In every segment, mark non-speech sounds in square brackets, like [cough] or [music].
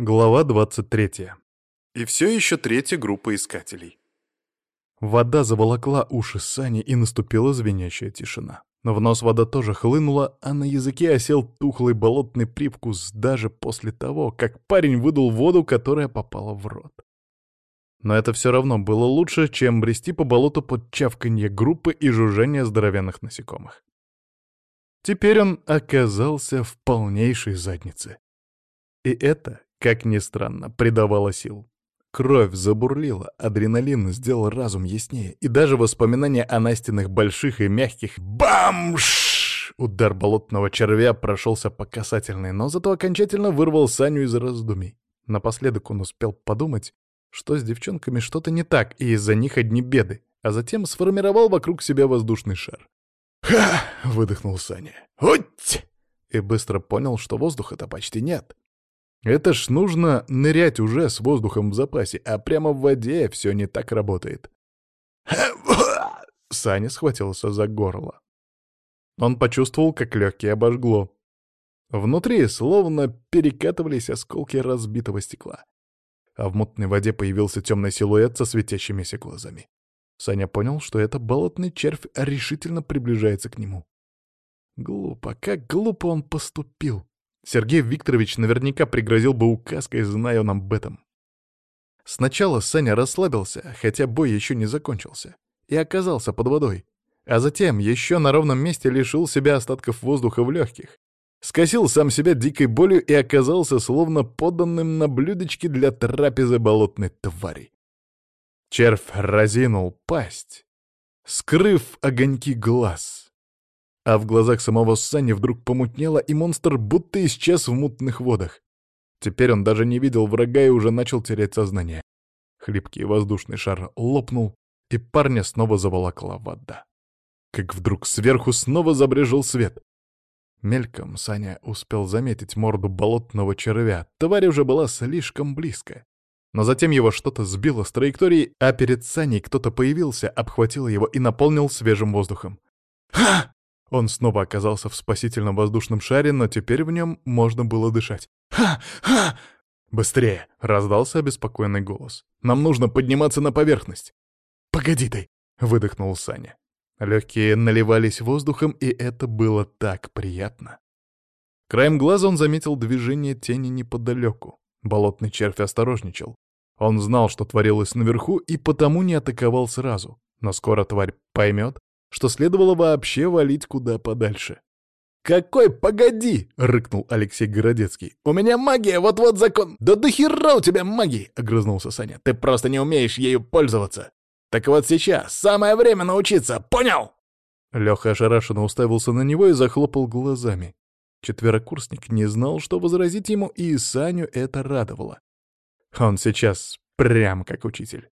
Глава 23. И все еще третья группа искателей. Вода заволокла уши Сани, и наступила звенящая тишина. Но в нос вода тоже хлынула, а на языке осел тухлый болотный привкус даже после того, как парень выдул воду, которая попала в рот. Но это все равно было лучше, чем брести по болоту под чавканье группы и жужжание здоровенных насекомых. Теперь он оказался в полнейшей заднице. И это как ни странно, придавало сил. Кровь забурлила, адреналин сделал разум яснее, и даже воспоминания о Настиных больших и мягких «Бамш!» Удар болотного червя прошелся по касательной, но зато окончательно вырвал Саню из раздумий. Напоследок он успел подумать, что с девчонками что-то не так, и из-за них одни беды, а затем сформировал вокруг себя воздушный шар. «Ха!» — выдохнул Саня. «Уть!» И быстро понял, что воздуха-то почти нет. Это ж нужно нырять уже с воздухом в запасе, а прямо в воде все не так работает. [coughs] Саня схватился за горло. Он почувствовал, как легкие обожгло. Внутри словно перекатывались осколки разбитого стекла. А в мутной воде появился темный силуэт со светящимися глазами. Саня понял, что это болотный червь решительно приближается к нему. Глупо, как глупо он поступил. Сергей Викторович наверняка пригрозил бы указкой, зная он об этом. Сначала Саня расслабился, хотя бой еще не закончился, и оказался под водой. А затем еще на ровном месте лишил себя остатков воздуха в легких. Скосил сам себя дикой болью и оказался словно подданным на блюдечке для трапезы болотной твари. Червь разинул пасть, скрыв огоньки глаз а в глазах самого Сани вдруг помутнело, и монстр будто исчез в мутных водах. Теперь он даже не видел врага и уже начал терять сознание. Хлипкий воздушный шар лопнул, и парня снова заволокла вода. Как вдруг сверху снова забрежил свет. Мельком Саня успел заметить морду болотного червя. Тварь уже была слишком близко. Но затем его что-то сбило с траектории, а перед Саней кто-то появился, обхватил его и наполнил свежим воздухом. «Ха!» Он снова оказался в спасительном воздушном шаре, но теперь в нем можно было дышать. «Ха! Ха!» «Быстрее!» — раздался обеспокоенный голос. «Нам нужно подниматься на поверхность!» «Погоди ты!» — выдохнул Саня. Легкие наливались воздухом, и это было так приятно. Краем глаза он заметил движение тени неподалеку. Болотный червь осторожничал. Он знал, что творилось наверху, и потому не атаковал сразу. Но скоро тварь поймет, что следовало вообще валить куда подальше. «Какой погоди!» — рыкнул Алексей Городецкий. «У меня магия, вот-вот закон...» «Да до хера у тебя магии!» — огрызнулся Саня. «Ты просто не умеешь ею пользоваться. Так вот сейчас самое время научиться, понял?» Леха ошарашенно уставился на него и захлопал глазами. Четверокурсник не знал, что возразить ему, и Саню это радовало. Он сейчас прям как учитель.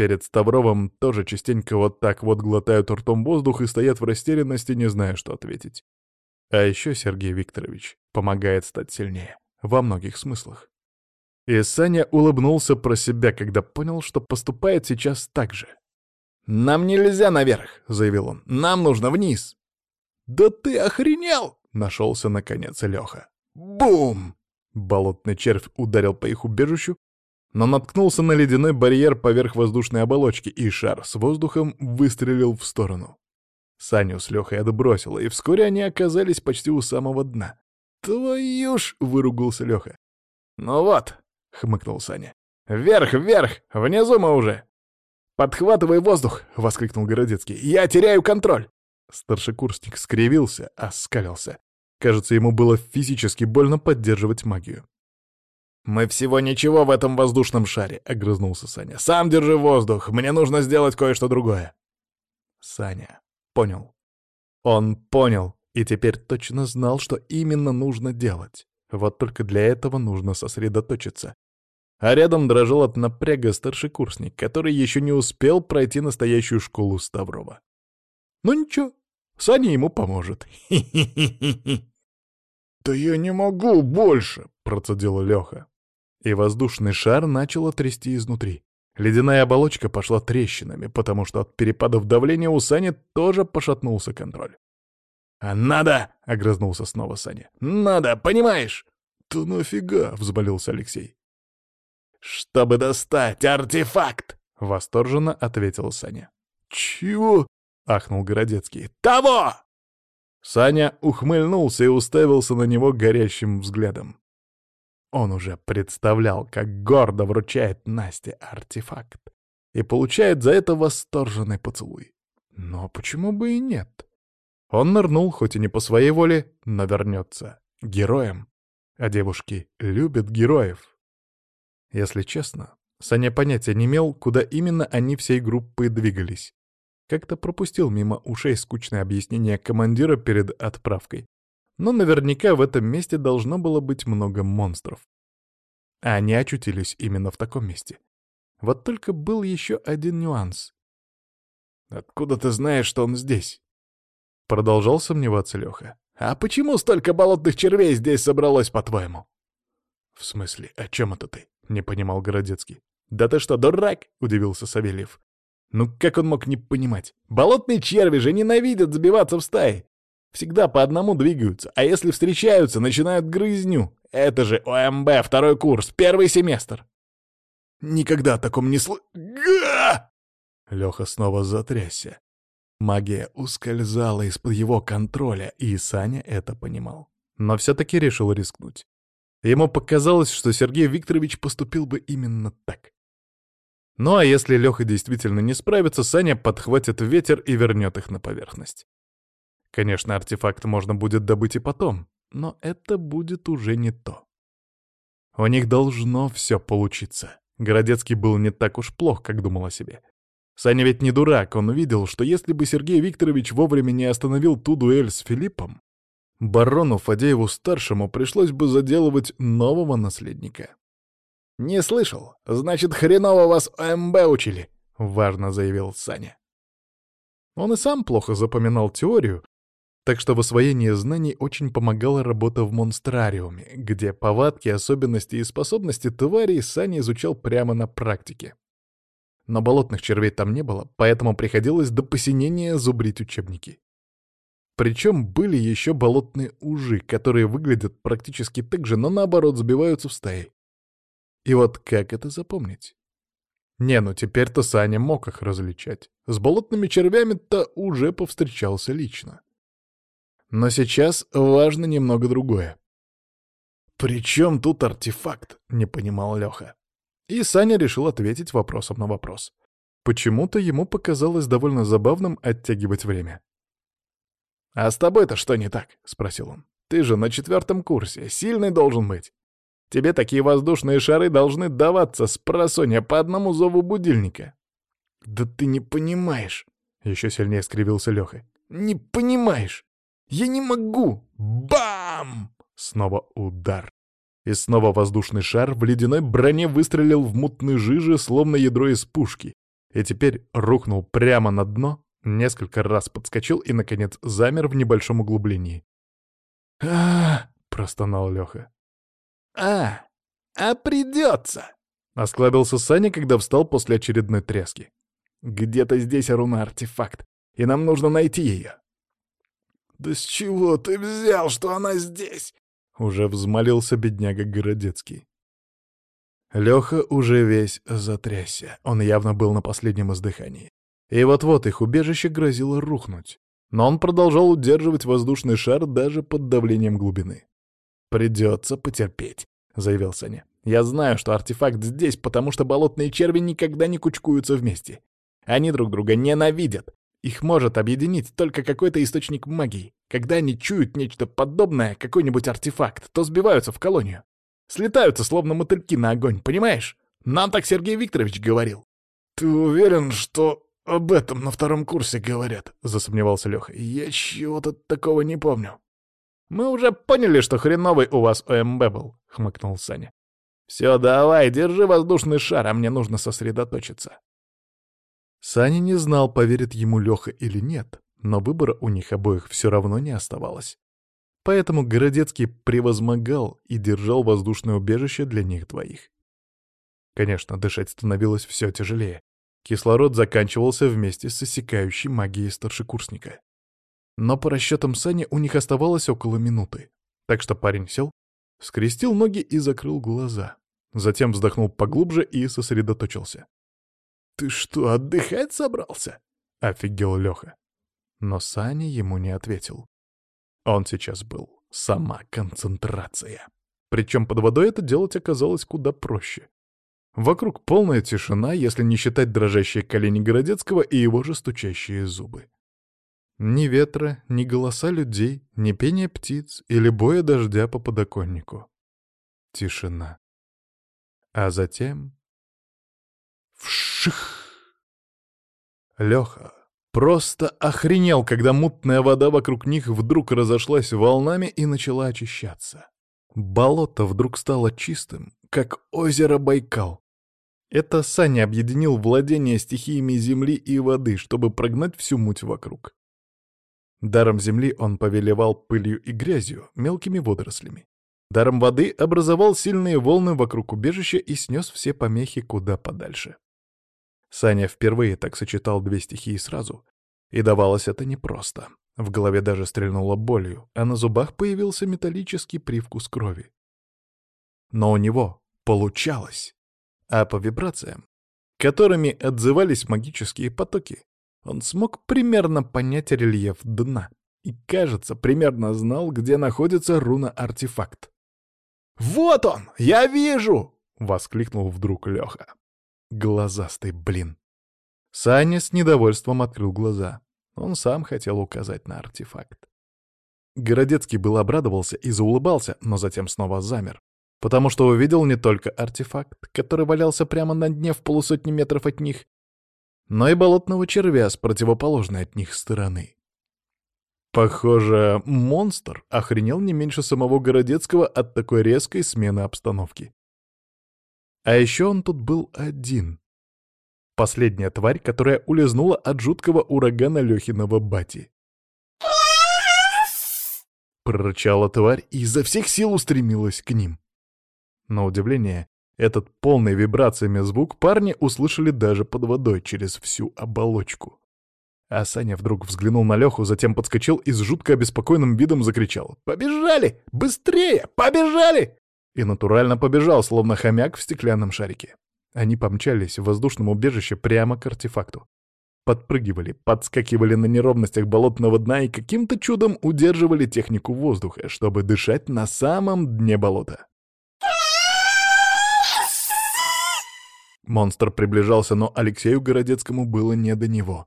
Перед Ставровым тоже частенько вот так вот глотают ртом воздух и стоят в растерянности, не зная, что ответить. А еще Сергей Викторович помогает стать сильнее. Во многих смыслах. И Саня улыбнулся про себя, когда понял, что поступает сейчас так же. «Нам нельзя наверх», — заявил он. «Нам нужно вниз». «Да ты охренел!» — нашелся наконец Леха. «Бум!» Болотный червь ударил по их убежищу, но наткнулся на ледяной барьер поверх воздушной оболочки, и шар с воздухом выстрелил в сторону. Саню с Лехой отбросило, и вскоре они оказались почти у самого дна. «Твою ж!» — выругался Леха. «Ну вот!» — хмыкнул Саня. «Вверх, вверх! Внизу мы уже!» «Подхватывай воздух!» — воскликнул Городецкий. «Я теряю контроль!» Старшекурсник скривился, оскалился. Кажется, ему было физически больно поддерживать магию. «Мы всего ничего в этом воздушном шаре», — огрызнулся Саня. «Сам держи воздух, мне нужно сделать кое-что другое». Саня понял. Он понял и теперь точно знал, что именно нужно делать. Вот только для этого нужно сосредоточиться. А рядом дрожал от напряга старшекурсник, который еще не успел пройти настоящую школу Ставрова. Ну ничего, Саня ему поможет. [laughs] «Да я не могу больше!» — процедил Леха. И воздушный шар начал трясти изнутри. Ледяная оболочка пошла трещинами, потому что от перепадов давления у Сани тоже пошатнулся контроль. «А надо!» — огрызнулся снова Саня. «Надо, понимаешь?» «Да нафига?» — взболился Алексей. «Чтобы достать артефакт!» — восторженно ответил Саня. «Чего?» — ахнул Городецкий. «Того!» Саня ухмыльнулся и уставился на него горящим взглядом. Он уже представлял, как гордо вручает Насте артефакт и получает за это восторженный поцелуй. Но почему бы и нет? Он нырнул, хоть и не по своей воле, но вернется героем. А девушки любят героев. Если честно, Саня понятия не имел, куда именно они всей группой двигались. Как-то пропустил мимо ушей скучное объяснение командира перед отправкой. Но наверняка в этом месте должно было быть много монстров. А они очутились именно в таком месте. Вот только был еще один нюанс. «Откуда ты знаешь, что он здесь?» Продолжал сомневаться Леха. «А почему столько болотных червей здесь собралось, по-твоему?» «В смысле, о чем это ты?» — не понимал Городецкий. «Да ты что, дурак?» — удивился Савельев. «Ну как он мог не понимать? Болотные черви же ненавидят сбиваться в стаи. Всегда по одному двигаются, а если встречаются, начинают грызню. Это же ОМБ, второй курс, первый семестр». «Никогда о таком не сл...» Га! Леха снова затрясся. Магия ускользала из-под его контроля, и Саня это понимал. Но все-таки решил рискнуть. Ему показалось, что Сергей Викторович поступил бы именно так. Ну а если Леха действительно не справится, Саня подхватит ветер и вернет их на поверхность. Конечно, артефакт можно будет добыть и потом, но это будет уже не то. У них должно все получиться. Городецкий был не так уж плох, как думал о себе. Саня ведь не дурак, он увидел, что если бы Сергей Викторович вовремя не остановил ту дуэль с Филиппом, барону Фадееву-старшему пришлось бы заделывать нового наследника. «Не слышал. Значит, хреново вас ОМБ учили», — важно заявил Саня. Он и сам плохо запоминал теорию, так что в освоении знаний очень помогала работа в монстрариуме, где повадки, особенности и способности тварей Саня изучал прямо на практике. Но болотных червей там не было, поэтому приходилось до посинения зубрить учебники. Причем были еще болотные ужи, которые выглядят практически так же, но наоборот сбиваются в стаи. И вот как это запомнить? Не, ну теперь-то Саня мог их различать. С болотными червями-то уже повстречался лично. Но сейчас важно немного другое. «При чем тут артефакт?» — не понимал Леха. И Саня решил ответить вопросом на вопрос. Почему-то ему показалось довольно забавным оттягивать время. «А с тобой-то что не так?» — спросил он. «Ты же на четвертом курсе, сильный должен быть. Тебе такие воздушные шары должны даваться с просонья по одному зову будильника». «Да ты не понимаешь!» — еще сильнее скривился Леха. «Не понимаешь! Я не могу! Бам!» Снова удар. И снова воздушный шар в ледяной броне выстрелил в мутной жиже, словно ядро из пушки, и теперь рухнул прямо на дно, несколько раз подскочил и, наконец, замер в небольшом углублении. а простонал Леха. «А, а придется!» — осклабился Саня, когда встал после очередной тряски. «Где-то здесь руна-артефакт, и нам нужно найти ее. «Да с чего ты взял, что она здесь?» — уже взмолился бедняга Городецкий. Леха уже весь затрясся, он явно был на последнем издыхании. И вот-вот их убежище грозило рухнуть. Но он продолжал удерживать воздушный шар даже под давлением глубины. «Придется потерпеть», — заявил Саня. «Я знаю, что артефакт здесь, потому что болотные черви никогда не кучкуются вместе. Они друг друга ненавидят. Их может объединить только какой-то источник магии. Когда они чуют нечто подобное, какой-нибудь артефакт, то сбиваются в колонию. Слетаются, словно мотыльки на огонь, понимаешь? Нам так Сергей Викторович говорил. «Ты уверен, что об этом на втором курсе говорят?» — засомневался Леха. «Я чего-то такого не помню». «Мы уже поняли, что хреновый у вас ОМБ был», — хмыкнул Саня. «Все, давай, держи воздушный шар, а мне нужно сосредоточиться». Саня не знал, поверит ему Леха или нет, но выбора у них обоих все равно не оставалось. Поэтому Городецкий превозмогал и держал воздушное убежище для них двоих. Конечно, дышать становилось все тяжелее. Кислород заканчивался вместе с иссякающей магией старшекурсника. Но по расчетам Сани у них оставалось около минуты. Так что парень сел, скрестил ноги и закрыл глаза. Затем вздохнул поглубже и сосредоточился. «Ты что, отдыхать собрался?» — офигел Леха. Но Саня ему не ответил. Он сейчас был сама концентрация. Причем под водой это делать оказалось куда проще. Вокруг полная тишина, если не считать дрожащие колени Городецкого и его же стучащие зубы. Ни ветра, ни голоса людей, ни пения птиц или боя дождя по подоконнику. Тишина. А затем... Вших! Леха просто охренел, когда мутная вода вокруг них вдруг разошлась волнами и начала очищаться. Болото вдруг стало чистым, как озеро Байкал. Это Саня объединил владение стихиями земли и воды, чтобы прогнать всю муть вокруг. Даром земли он повелевал пылью и грязью, мелкими водорослями. Даром воды образовал сильные волны вокруг убежища и снес все помехи куда подальше. Саня впервые так сочетал две стихии сразу, и давалось это непросто. В голове даже стрельнуло болью, а на зубах появился металлический привкус крови. Но у него получалось. А по вибрациям, которыми отзывались магические потоки, он смог примерно понять рельеф дна и, кажется, примерно знал, где находится руна-артефакт. «Вот он! Я вижу!» — воскликнул вдруг Леха. Глазастый блин. Саня с недовольством открыл глаза. Он сам хотел указать на артефакт. Городецкий был обрадовался и заулыбался, но затем снова замер, потому что увидел не только артефакт, который валялся прямо на дне в полусотни метров от них, но и болотного червя с противоположной от них стороны. Похоже, монстр охренел не меньше самого Городецкого от такой резкой смены обстановки. А еще он тут был один, Последняя тварь, которая улизнула от жуткого урагана Лехиного бати. Прорычала тварь и изо всех сил устремилась к ним. На удивление, этот полный вибрациями звук парни услышали даже под водой через всю оболочку. А Саня вдруг взглянул на Леху, затем подскочил и с жутко обеспокоенным видом закричал «Побежали! Быстрее! Побежали!» И натурально побежал, словно хомяк в стеклянном шарике. Они помчались в воздушном убежище прямо к артефакту. Подпрыгивали, подскакивали на неровностях болотного дна и каким-то чудом удерживали технику воздуха, чтобы дышать на самом дне болота. Монстр приближался, но Алексею Городецкому было не до него.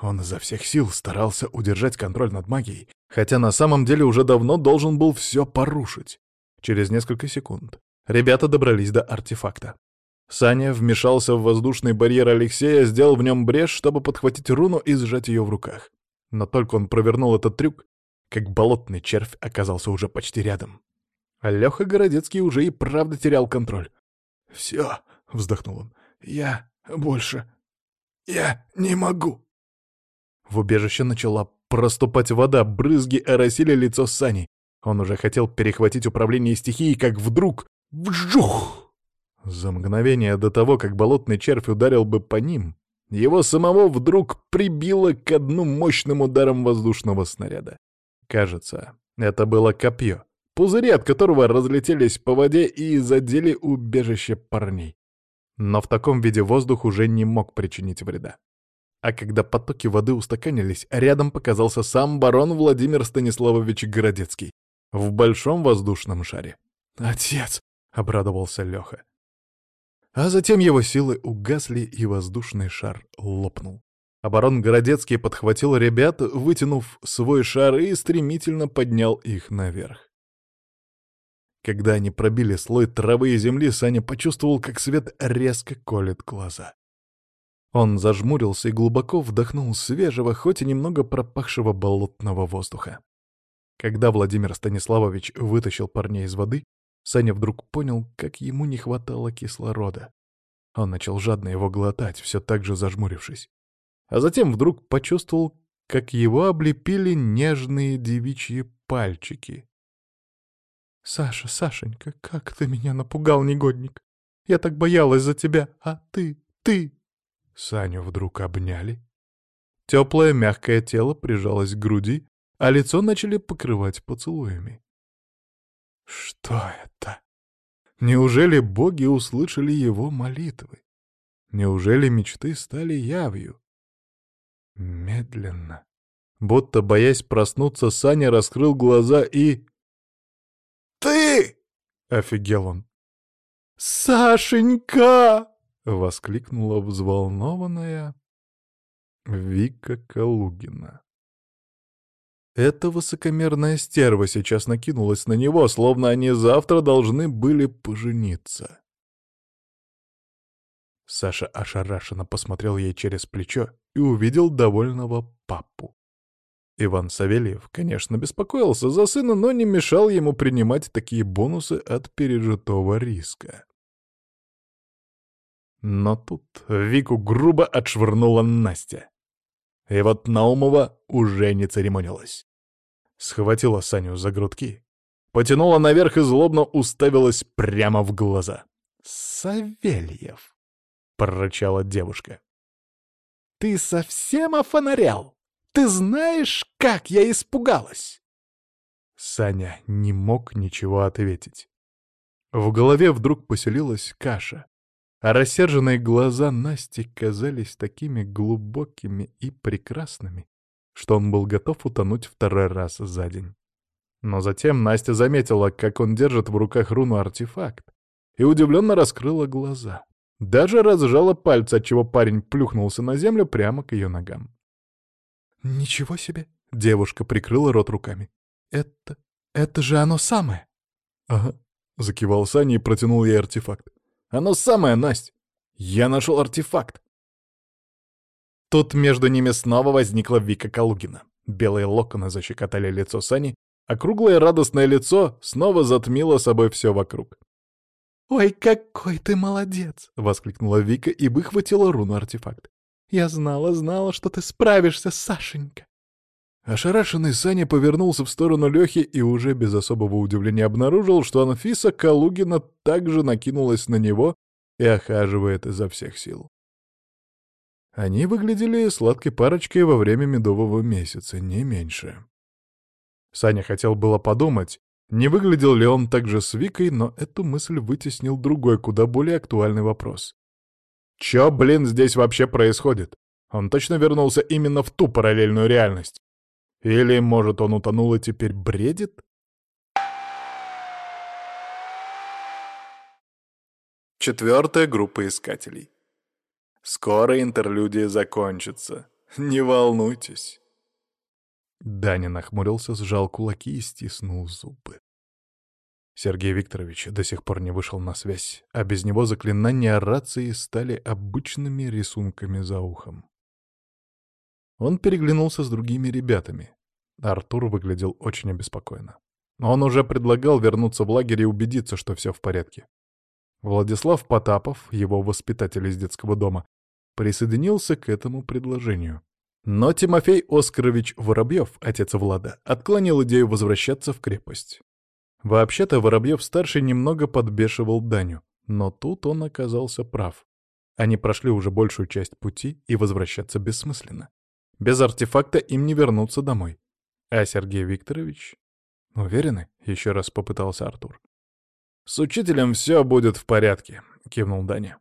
Он изо всех сил старался удержать контроль над магией, хотя на самом деле уже давно должен был все порушить. Через несколько секунд ребята добрались до артефакта. Саня вмешался в воздушный барьер Алексея, сделал в нем брешь, чтобы подхватить руну и сжать ее в руках. Но только он провернул этот трюк, как болотный червь оказался уже почти рядом. А Леха Городецкий уже и правда терял контроль. «Все», — вздохнул он, — «я больше... я не могу». В убежище начала проступать вода, брызги оросили лицо Сани. Он уже хотел перехватить управление стихией, как вдруг... Вжух! За мгновение до того, как болотный червь ударил бы по ним, его самого вдруг прибило к дну мощным ударом воздушного снаряда. Кажется, это было копье, пузыри от которого разлетелись по воде и задели убежище парней. Но в таком виде воздух уже не мог причинить вреда. А когда потоки воды устаканились, рядом показался сам барон Владимир Станиславович Городецкий в большом воздушном шаре. «Отец!» — обрадовался Леха. А затем его силы угасли, и воздушный шар лопнул. Оборон Городецкий подхватил ребят, вытянув свой шар и стремительно поднял их наверх. Когда они пробили слой травы и земли, Саня почувствовал, как свет резко колет глаза. Он зажмурился и глубоко вдохнул свежего, хоть и немного пропахшего болотного воздуха. Когда Владимир Станиславович вытащил парней из воды, Саня вдруг понял, как ему не хватало кислорода. Он начал жадно его глотать, все так же зажмурившись. А затем вдруг почувствовал, как его облепили нежные девичьи пальчики. «Саша, Сашенька, как ты меня напугал, негодник! Я так боялась за тебя, а ты, ты...» Саню вдруг обняли. Теплое мягкое тело прижалось к груди, а лицо начали покрывать поцелуями. Что это? Неужели боги услышали его молитвы? Неужели мечты стали явью? Медленно. Будто боясь проснуться, Саня раскрыл глаза и... «Ты!» — офигел он. «Сашенька!» — воскликнула взволнованная Вика Калугина. Эта высокомерная стерва сейчас накинулась на него, словно они завтра должны были пожениться. Саша ошарашенно посмотрел ей через плечо и увидел довольного папу. Иван Савельев, конечно, беспокоился за сына, но не мешал ему принимать такие бонусы от пережитого риска. Но тут Вику грубо отшвырнула Настя. И вот Наумова уже не церемонилась. Схватила Саню за грудки, потянула наверх и злобно уставилась прямо в глаза. «Савельев!» — прорычала девушка. «Ты совсем офонарял? Ты знаешь, как я испугалась?» Саня не мог ничего ответить. В голове вдруг поселилась каша а рассерженные глаза Насти казались такими глубокими и прекрасными, что он был готов утонуть второй раз за день. Но затем Настя заметила, как он держит в руках руну-артефакт, и удивленно раскрыла глаза. Даже разжала пальцы, отчего парень плюхнулся на землю прямо к ее ногам. «Ничего себе!» — девушка прикрыла рот руками. «Это... это же оно самое!» «Ага», — закивал Саня и протянул ей артефакт. Оно самое, Насть! Я нашел артефакт!» Тут между ними снова возникла Вика Калугина. Белые локоны защекотали лицо Сани, а круглое радостное лицо снова затмило собой все вокруг. «Ой, какой ты молодец!» — воскликнула Вика и выхватила руну-артефакт. «Я знала, знала, что ты справишься, Сашенька!» Ошарашенный Саня повернулся в сторону Лёхи и уже без особого удивления обнаружил, что Анфиса Калугина также накинулась на него и охаживает изо всех сил. Они выглядели сладкой парочкой во время медового месяца, не меньше. Саня хотел было подумать, не выглядел ли он так же с Викой, но эту мысль вытеснил другой, куда более актуальный вопрос. Чё, блин, здесь вообще происходит? Он точно вернулся именно в ту параллельную реальность. Или, может, он утонул и теперь бредит? Четвертая группа искателей. Скоро интерлюдия закончится. Не волнуйтесь. Даня нахмурился, сжал кулаки и стиснул зубы. Сергей Викторович до сих пор не вышел на связь, а без него заклинания рации стали обычными рисунками за ухом. Он переглянулся с другими ребятами. Артур выглядел очень обеспокоенно. Он уже предлагал вернуться в лагерь и убедиться, что все в порядке. Владислав Потапов, его воспитатель из детского дома, присоединился к этому предложению. Но Тимофей Оскарович Воробьев, отец Влада, отклонил идею возвращаться в крепость. Вообще-то Воробьев-старший немного подбешивал Даню, но тут он оказался прав. Они прошли уже большую часть пути, и возвращаться бессмысленно. Без артефакта им не вернуться домой. А Сергей Викторович? Уверены? Еще раз попытался Артур. С учителем все будет в порядке, кивнул Даня.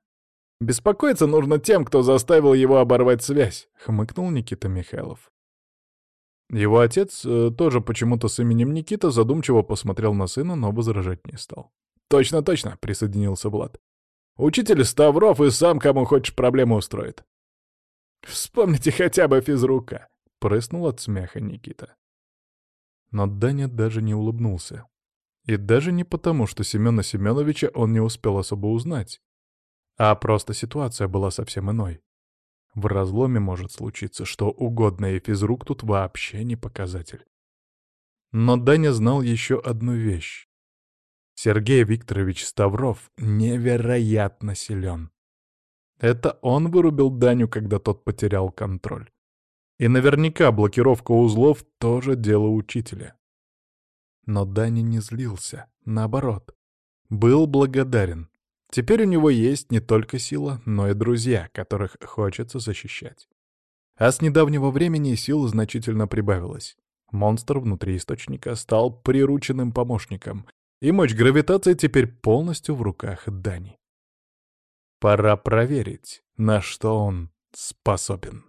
Беспокоиться нужно тем, кто заставил его оборвать связь, хмыкнул Никита Михайлов. Его отец, э, тоже почему-то с именем Никита, задумчиво посмотрел на сына, но возражать не стал. «Точно, точно», — присоединился Влад. «Учитель Ставров и сам кому хочешь проблему устроит». «Вспомните хотя бы физрука», — прыснул от смеха Никита. Но Даня даже не улыбнулся. И даже не потому, что Семена Семеновича он не успел особо узнать, а просто ситуация была совсем иной. В разломе может случиться что угодно, и физрук тут вообще не показатель. Но Даня знал еще одну вещь. Сергей Викторович Ставров невероятно силен. Это он вырубил Даню, когда тот потерял контроль. И наверняка блокировка узлов — тоже дело учителя. Но Дани не злился, наоборот. Был благодарен. Теперь у него есть не только сила, но и друзья, которых хочется защищать. А с недавнего времени сил значительно прибавилось. Монстр внутри источника стал прирученным помощником, И мощь гравитации теперь полностью в руках Дани. Пора проверить, на что он способен.